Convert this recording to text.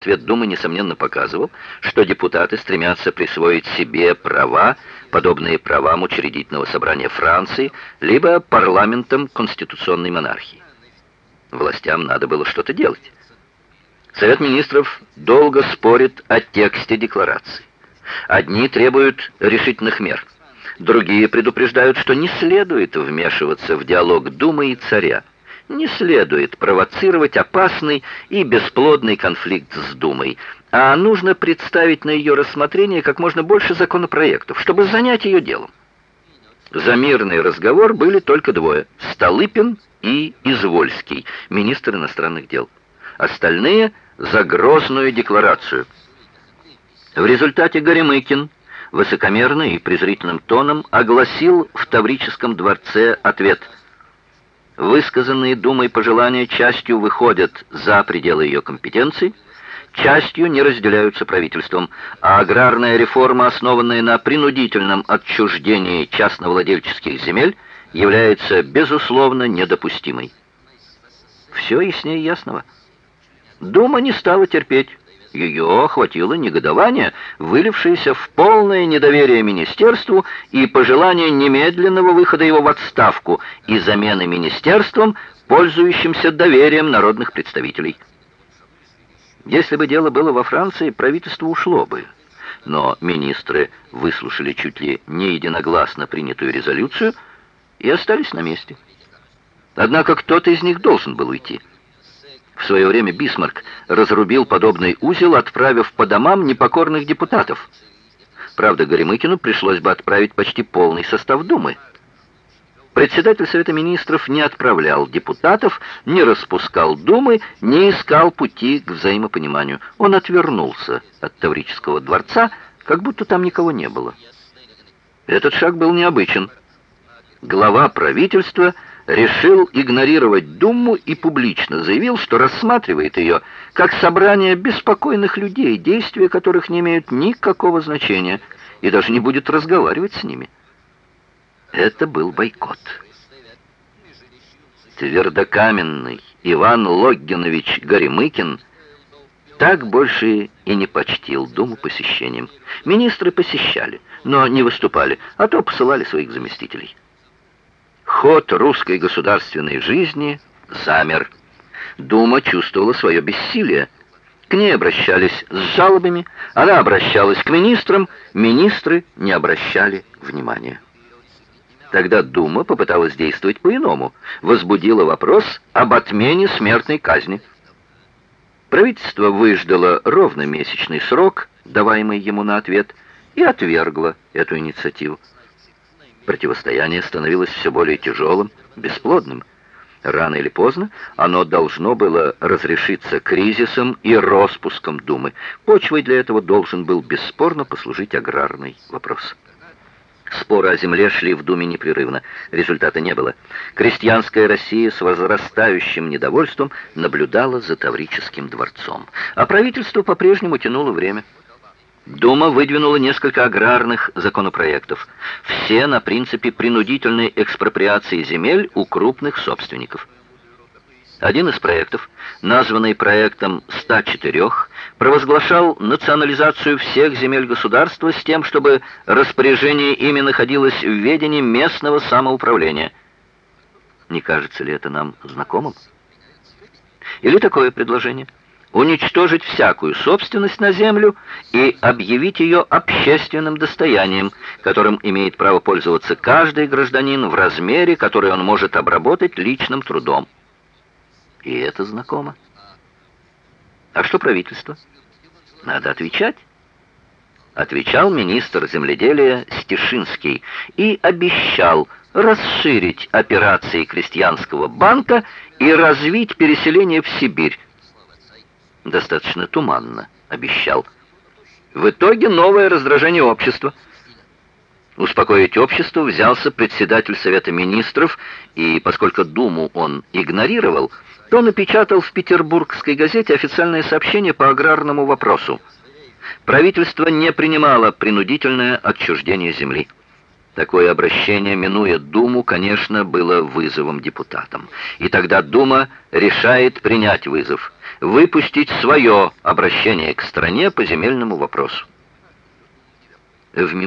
Ответ Думы, несомненно, показывал, что депутаты стремятся присвоить себе права, подобные правам учредительного собрания Франции, либо парламентам конституционной монархии. Властям надо было что-то делать. Совет министров долго спорит о тексте декларации. Одни требуют решительных мер, другие предупреждают, что не следует вмешиваться в диалог Думы и царя не следует провоцировать опасный и бесплодный конфликт с Думой, а нужно представить на ее рассмотрение как можно больше законопроектов, чтобы занять ее делом. За мирный разговор были только двое – Столыпин и Извольский, министр иностранных дел. Остальные – за грозную декларацию. В результате Горемыкин высокомерно и презрительным тоном огласил в Таврическом дворце ответ – Высказанные Думой пожелания частью выходят за пределы ее компетенций, частью не разделяются правительством, а аграрная реформа, основанная на принудительном отчуждении частновладельческих земель, является, безусловно, недопустимой. Все яснее ясного. Дума не стала терпеть. Ее охватило негодование, вылившееся в полное недоверие министерству и пожелание немедленного выхода его в отставку и замены министерством, пользующимся доверием народных представителей. Если бы дело было во Франции, правительство ушло бы. Но министры выслушали чуть ли не единогласно принятую резолюцию и остались на месте. Однако кто-то из них должен был уйти. В свое время Бисмарк разрубил подобный узел, отправив по домам непокорных депутатов. Правда, Горемыкину пришлось бы отправить почти полный состав Думы. Председатель Совета Министров не отправлял депутатов, не распускал Думы, не искал пути к взаимопониманию. Он отвернулся от Таврического дворца, как будто там никого не было. Этот шаг был необычен. Глава правительства – решил игнорировать Думу и публично заявил, что рассматривает ее как собрание беспокойных людей, действия которых не имеют никакого значения, и даже не будет разговаривать с ними. Это был бойкот. Твердокаменный Иван Логгинович Горемыкин так больше и не почтил Думу посещением. Министры посещали, но не выступали, а то посылали своих заместителей. Ход русской государственной жизни замер. Дума чувствовала свое бессилие. К ней обращались с жалобами, она обращалась к министрам, министры не обращали внимания. Тогда Дума попыталась действовать по-иному, возбудила вопрос об отмене смертной казни. Правительство выждало ровно месячный срок, даваемый ему на ответ, и отвергло эту инициативу. Противостояние становилось все более тяжелым, бесплодным. Рано или поздно оно должно было разрешиться кризисом и распуском Думы. Почвой для этого должен был бесспорно послужить аграрный вопрос. Споры о земле шли в Думе непрерывно. Результата не было. Крестьянская Россия с возрастающим недовольством наблюдала за Таврическим дворцом. А правительство по-прежнему тянуло время. Дума выдвинула несколько аграрных законопроектов, все на принципе принудительной экспроприации земель у крупных собственников. Один из проектов, названный проектом 104, провозглашал национализацию всех земель государства с тем, чтобы распоряжение ими находилось в ведении местного самоуправления. Не кажется ли это нам знакомым? Или такое предложение – уничтожить всякую собственность на землю и объявить ее общественным достоянием, которым имеет право пользоваться каждый гражданин в размере, который он может обработать личным трудом. И это знакомо. А что правительство? Надо отвечать. Отвечал министр земледелия Стешинский и обещал расширить операции крестьянского банка и развить переселение в Сибирь, достаточно туманно обещал. В итоге новое раздражение общества. Успокоить общество взялся председатель Совета Министров, и поскольку Думу он игнорировал, то напечатал в петербургской газете официальное сообщение по аграрному вопросу. Правительство не принимало принудительное отчуждение земли. Такое обращение, минуя Думу, конечно, было вызовом депутатам. И тогда Дума решает принять вызов – выпустить свое обращение к стране по земельному вопросу.